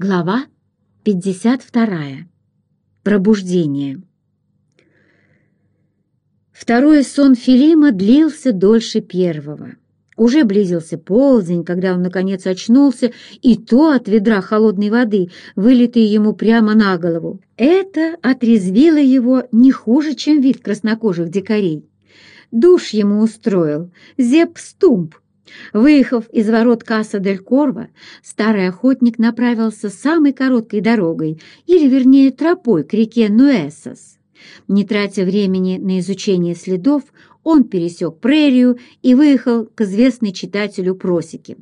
Глава 52. Пробуждение. Второй сон Филима длился дольше первого. Уже близился полдень, когда он, наконец, очнулся, и то от ведра холодной воды, вылитой ему прямо на голову. Это отрезвило его не хуже, чем вид краснокожих дикарей. Душ ему устроил Зеп Стумп, Выехав из ворот Касса-дель-Корво, старый охотник направился самой короткой дорогой, или, вернее, тропой к реке Нуэсос. Не тратя времени на изучение следов, он пересек прерию и выехал к известной читателю просеке.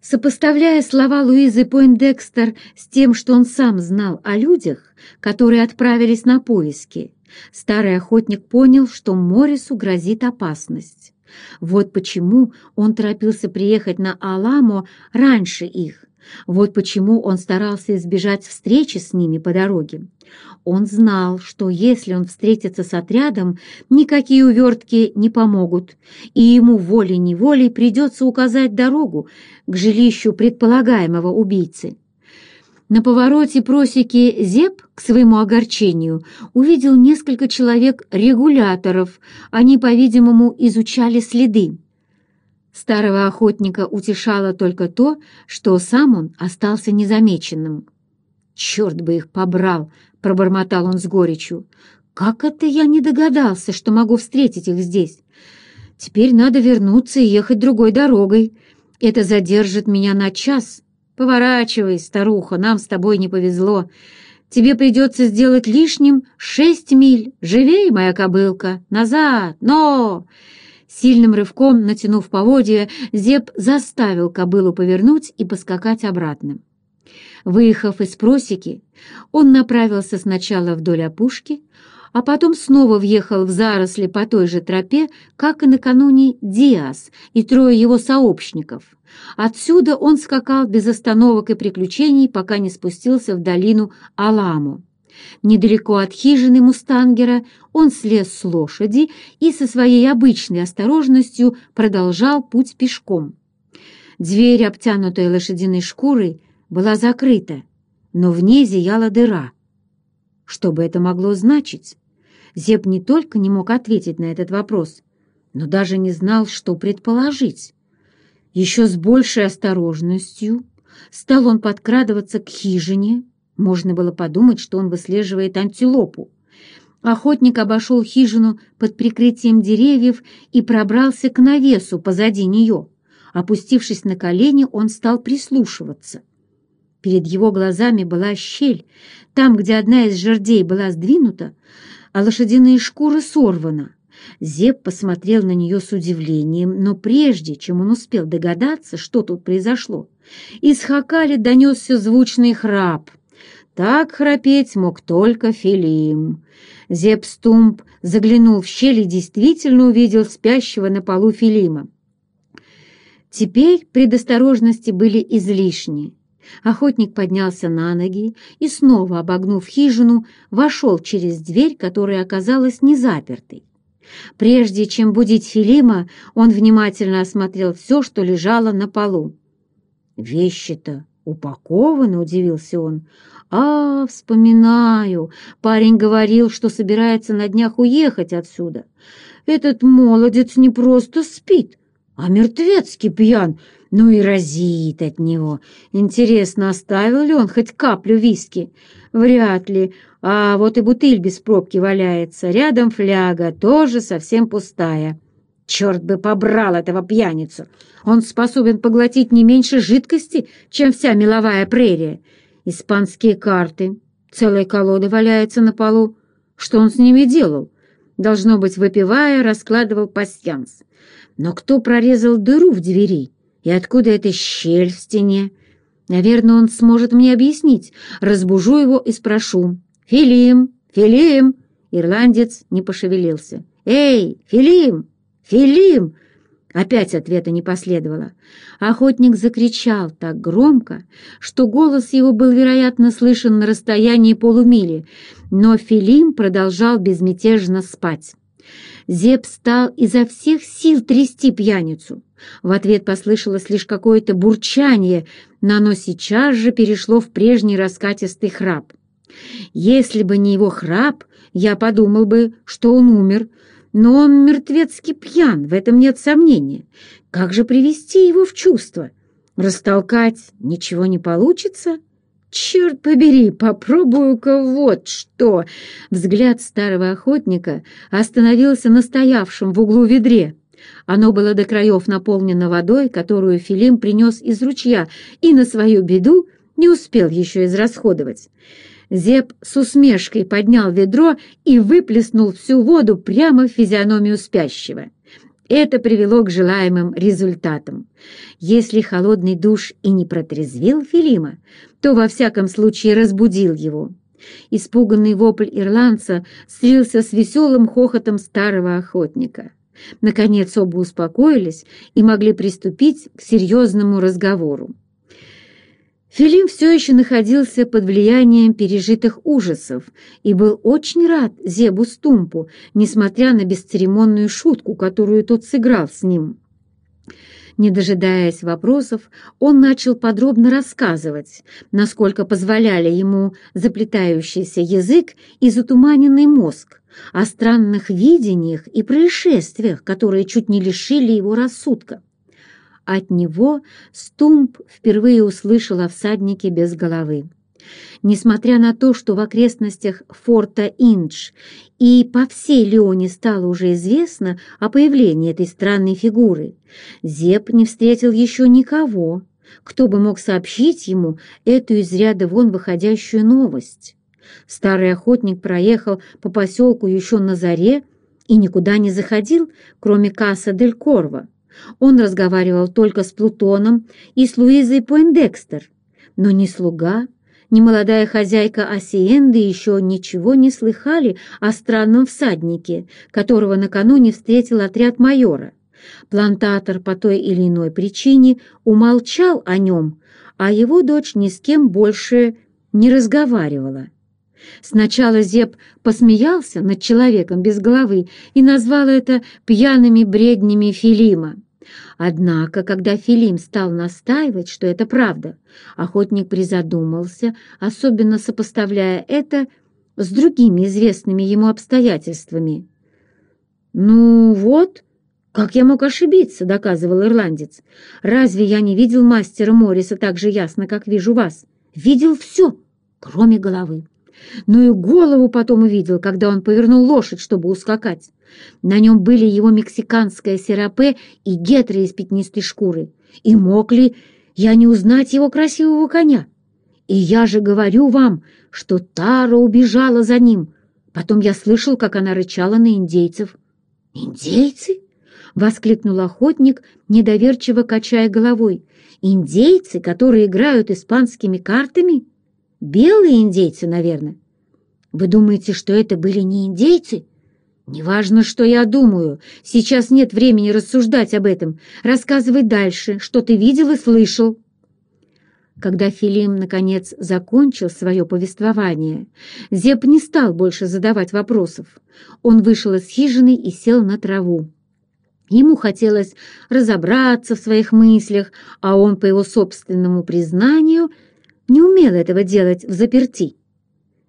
Сопоставляя слова Луизы Пойндекстер с тем, что он сам знал о людях, которые отправились на поиски, старый охотник понял, что Морису грозит опасность. Вот почему он торопился приехать на Аламо раньше их. Вот почему он старался избежать встречи с ними по дороге. Он знал, что если он встретится с отрядом, никакие увертки не помогут, и ему волей-неволей придется указать дорогу к жилищу предполагаемого убийцы. На повороте просеки Зеп, к своему огорчению, увидел несколько человек-регуляторов. Они, по-видимому, изучали следы. Старого охотника утешало только то, что сам он остался незамеченным. «Черт бы их побрал!» — пробормотал он с горечью. «Как это я не догадался, что могу встретить их здесь? Теперь надо вернуться и ехать другой дорогой. Это задержит меня на час, Поворачивай, старуха, нам с тобой не повезло. Тебе придется сделать лишним шесть миль. Живей, моя кобылка, назад, но...» Сильным рывком, натянув поводья, Зеб заставил кобылу повернуть и поскакать обратно. Выехав из просеки, он направился сначала вдоль опушки, а потом снова въехал в заросли по той же тропе, как и накануне Диас и трое его сообщников. Отсюда он скакал без остановок и приключений, пока не спустился в долину Аламу. Недалеко от хижины мустангера он слез с лошади и со своей обычной осторожностью продолжал путь пешком. Дверь, обтянутая лошадиной шкурой, была закрыта, но в ней зияла дыра. Что бы это могло значить? Зеб не только не мог ответить на этот вопрос, но даже не знал, что предположить. Еще с большей осторожностью стал он подкрадываться к хижине. Можно было подумать, что он выслеживает антилопу. Охотник обошел хижину под прикрытием деревьев и пробрался к навесу позади нее. Опустившись на колени, он стал прислушиваться. Перед его глазами была щель. Там, где одна из жердей была сдвинута, а лошадиные шкуры сорвана. Зеб посмотрел на нее с удивлением, но прежде, чем он успел догадаться, что тут произошло, из Хакали донесся звучный храп. Так храпеть мог только Филим. Зеб Стумп заглянул в щель и действительно увидел спящего на полу Филима. Теперь предосторожности были излишни. Охотник поднялся на ноги и, снова обогнув хижину, вошел через дверь, которая оказалась незапертой. Прежде чем будить Филима, он внимательно осмотрел все, что лежало на полу. «Вещи-то упакованы?» — удивился он. «А, вспоминаю, парень говорил, что собирается на днях уехать отсюда. Этот молодец не просто спит, а мертвецкий пьян, ну и разит от него. Интересно, оставил ли он хоть каплю виски? Вряд ли. А вот и бутыль без пробки валяется. Рядом фляга, тоже совсем пустая. Черт бы побрал этого пьяницу! Он способен поглотить не меньше жидкости, чем вся меловая прерия. Испанские карты. Целая колода валяется на полу. Что он с ними делал? Должно быть, выпивая, раскладывал пасьянс. Но кто прорезал дыру в двери? И откуда эта щель в стене? Наверное, он сможет мне объяснить. Разбужу его и спрошу. «Филим! Филим!» Ирландец не пошевелился. «Эй, Филим! Филим!» Опять ответа не последовало. Охотник закричал так громко, что голос его был, вероятно, слышен на расстоянии полумили, но Филим продолжал безмятежно спать. Зеб стал изо всех сил трясти пьяницу. В ответ послышалось лишь какое-то бурчание, но оно сейчас же перешло в прежний раскатистый храп. Если бы не его храп, я подумал бы, что он умер, но он мертвецки пьян, в этом нет сомнения. Как же привести его в чувство? Растолкать ничего не получится? «Черт побери, попробую-ка вот что!» Взгляд старого охотника остановился на стоявшем в углу ведре. Оно было до краев наполнено водой, которую Филим принес из ручья, и на свою беду не успел еще израсходовать. Зеб с усмешкой поднял ведро и выплеснул всю воду прямо в физиономию спящего. Это привело к желаемым результатам. Если холодный душ и не протрезвил Филима, то во всяком случае разбудил его. Испуганный вопль ирландца слился с веселым хохотом старого охотника. Наконец оба успокоились и могли приступить к серьезному разговору. Филим все еще находился под влиянием пережитых ужасов и был очень рад Зебу Стумпу, несмотря на бесцеремонную шутку, которую тот сыграл с ним. Не дожидаясь вопросов, он начал подробно рассказывать, насколько позволяли ему заплетающийся язык и затуманенный мозг, о странных видениях и происшествиях, которые чуть не лишили его рассудка. От него Стумп впервые услышал о всаднике без головы. Несмотря на то, что в окрестностях форта Индж и по всей Леоне стало уже известно о появлении этой странной фигуры, Зеп не встретил еще никого, кто бы мог сообщить ему эту из ряда вон выходящую новость. Старый охотник проехал по поселку еще на заре и никуда не заходил, кроме Касса дель Корво. Он разговаривал только с Плутоном и с Луизой Пойндекстер, но ни слуга, ни молодая хозяйка Осиенды еще ничего не слыхали о странном всаднике, которого накануне встретил отряд майора. Плантатор по той или иной причине умолчал о нем, а его дочь ни с кем больше не разговаривала. Сначала Зеб посмеялся над человеком без головы и назвал это пьяными бреднями Филима. Однако, когда Филим стал настаивать, что это правда, охотник призадумался, особенно сопоставляя это с другими известными ему обстоятельствами. «Ну вот, как я мог ошибиться?» — доказывал ирландец. «Разве я не видел мастера Морриса так же ясно, как вижу вас? Видел все, кроме головы но и голову потом увидел, когда он повернул лошадь, чтобы ускакать. На нем были его мексиканское серапе и гетры из пятнистой шкуры. И мог ли я не узнать его красивого коня? И я же говорю вам, что Тара убежала за ним. Потом я слышал, как она рычала на индейцев. «Индейцы?» — воскликнул охотник, недоверчиво качая головой. «Индейцы, которые играют испанскими картами?» Белые индейцы, наверное. Вы думаете, что это были не индейцы? Неважно, что я думаю. Сейчас нет времени рассуждать об этом. Рассказывай дальше, что ты видел и слышал. Когда Филим, наконец, закончил свое повествование, Зеп не стал больше задавать вопросов. Он вышел из хижины и сел на траву. Ему хотелось разобраться в своих мыслях, а он, по его собственному признанию, — не умел этого делать в заперти.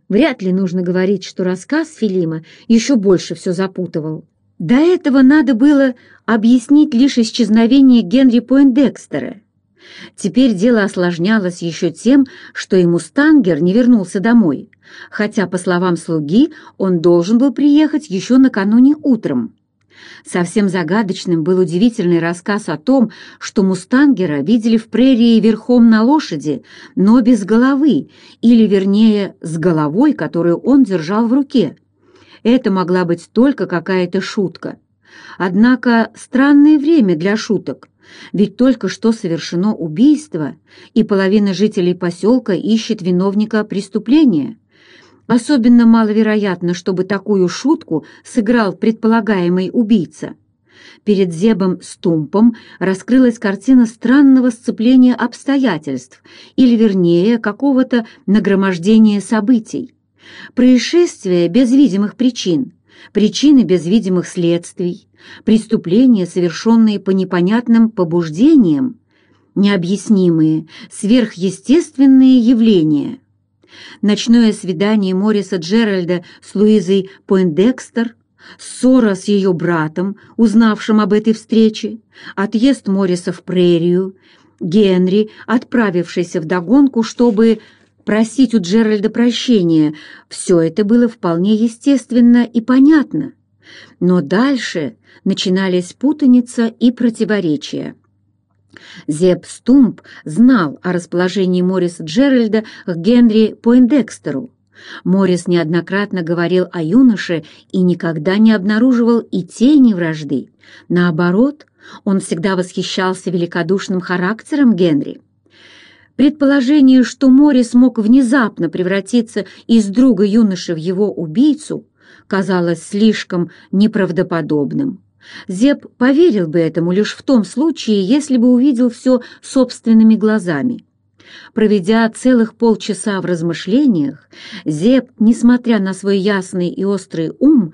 Вряд ли нужно говорить, что рассказ Филима еще больше все запутывал. До этого надо было объяснить лишь исчезновение Генри Пойндекстера. Теперь дело осложнялось еще тем, что и Мустангер не вернулся домой, хотя, по словам слуги, он должен был приехать еще накануне утром. Совсем загадочным был удивительный рассказ о том, что мустангера видели в прерии верхом на лошади, но без головы, или, вернее, с головой, которую он держал в руке. Это могла быть только какая-то шутка. Однако странное время для шуток, ведь только что совершено убийство, и половина жителей поселка ищет виновника преступления. Особенно маловероятно, чтобы такую шутку сыграл предполагаемый убийца. Перед Зебом Стумпом раскрылась картина странного сцепления обстоятельств, или, вернее, какого-то нагромождения событий. Происшествие без видимых причин, причины без видимых следствий, преступления, совершенные по непонятным побуждениям, необъяснимые, сверхъестественные явления. Ночное свидание Мориса Джеральда с Луизой Пойндекстер, ссора с ее братом, узнавшим об этой встрече, отъезд Мориса в прерию, Генри, отправившийся в догонку, чтобы просить у Джеральда прощения, все это было вполне естественно и понятно. Но дальше начинались путаница и противоречия. Зеб Стумп знал о расположении Морриса Джеральда к Генри Пойндекстеру. Моррис неоднократно говорил о юноше и никогда не обнаруживал и тени вражды. Наоборот, он всегда восхищался великодушным характером Генри. Предположение, что Моррис мог внезапно превратиться из друга юноши в его убийцу, казалось слишком неправдоподобным. Зеб поверил бы этому лишь в том случае, если бы увидел все собственными глазами. Проведя целых полчаса в размышлениях, Зеб, несмотря на свой ясный и острый ум,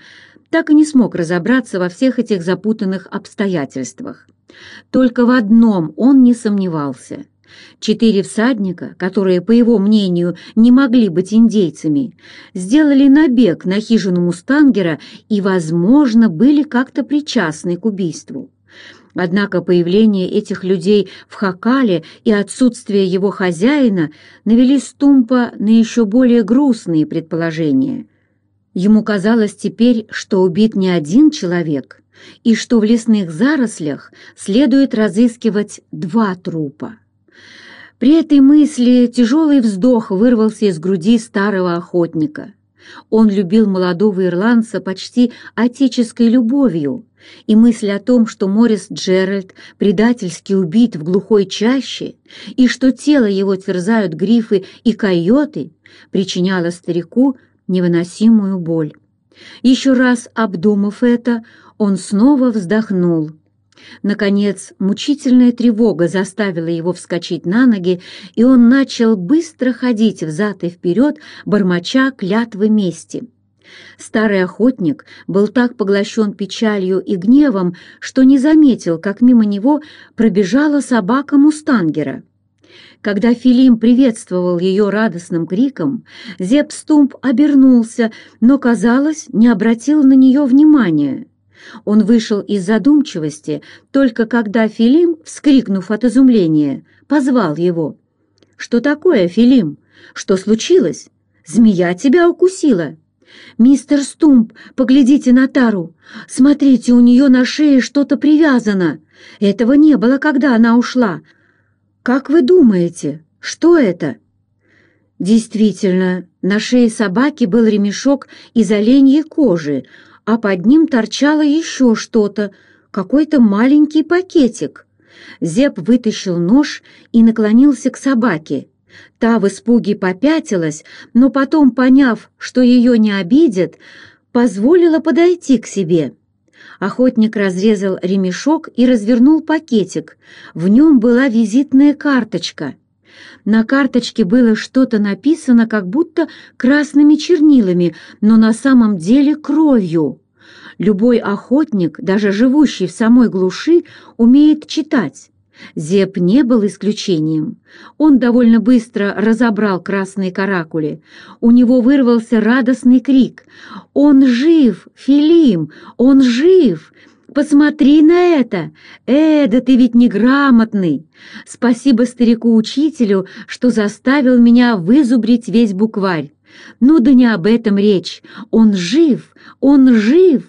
так и не смог разобраться во всех этих запутанных обстоятельствах. Только в одном он не сомневался. Четыре всадника, которые, по его мнению, не могли быть индейцами, сделали набег на хижину Мустангера и, возможно, были как-то причастны к убийству. Однако появление этих людей в Хакале и отсутствие его хозяина навели Стумпа на еще более грустные предположения. Ему казалось теперь, что убит не один человек, и что в лесных зарослях следует разыскивать два трупа. При этой мысли тяжелый вздох вырвался из груди старого охотника. Он любил молодого ирландца почти отеческой любовью, и мысль о том, что Морис Джеральд предательски убит в глухой чаще и что тело его терзают грифы и койоты, причиняла старику невыносимую боль. Еще раз обдумав это, он снова вздохнул. Наконец, мучительная тревога заставила его вскочить на ноги, и он начал быстро ходить взад и вперед, бормоча клятвы мести. Старый охотник был так поглощен печалью и гневом, что не заметил, как мимо него пробежала собака Мустангера. Когда Филим приветствовал ее радостным криком, Зепстумп обернулся, но, казалось, не обратил на нее внимания. Он вышел из задумчивости, только когда Филим, вскрикнув от изумления, позвал его. «Что такое, Филим? Что случилось? Змея тебя укусила?» «Мистер Стумп, поглядите на Тару. Смотрите, у нее на шее что-то привязано. Этого не было, когда она ушла. Как вы думаете, что это?» Действительно, на шее собаки был ремешок из оленьей кожи, а под ним торчало еще что-то, какой-то маленький пакетик. Зеп вытащил нож и наклонился к собаке. Та в испуге попятилась, но потом, поняв, что ее не обидят, позволила подойти к себе. Охотник разрезал ремешок и развернул пакетик. В нем была визитная карточка. На карточке было что-то написано, как будто красными чернилами, но на самом деле кровью. Любой охотник, даже живущий в самой глуши, умеет читать. Зеп не был исключением. Он довольно быстро разобрал красные каракули. У него вырвался радостный крик. «Он жив, Филим! Он жив! Посмотри на это! Э, да ты ведь неграмотный! Спасибо старику-учителю, что заставил меня вызубрить весь букварь. Ну да не об этом речь. Он жив! Он жив!»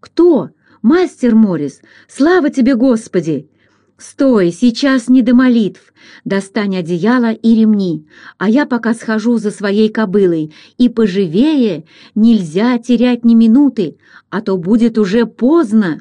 «Кто? Мастер Морис! Слава тебе, Господи!» «Стой, сейчас не до молитв. Достань одеяло и ремни, а я пока схожу за своей кобылой, и поживее нельзя терять ни минуты, а то будет уже поздно».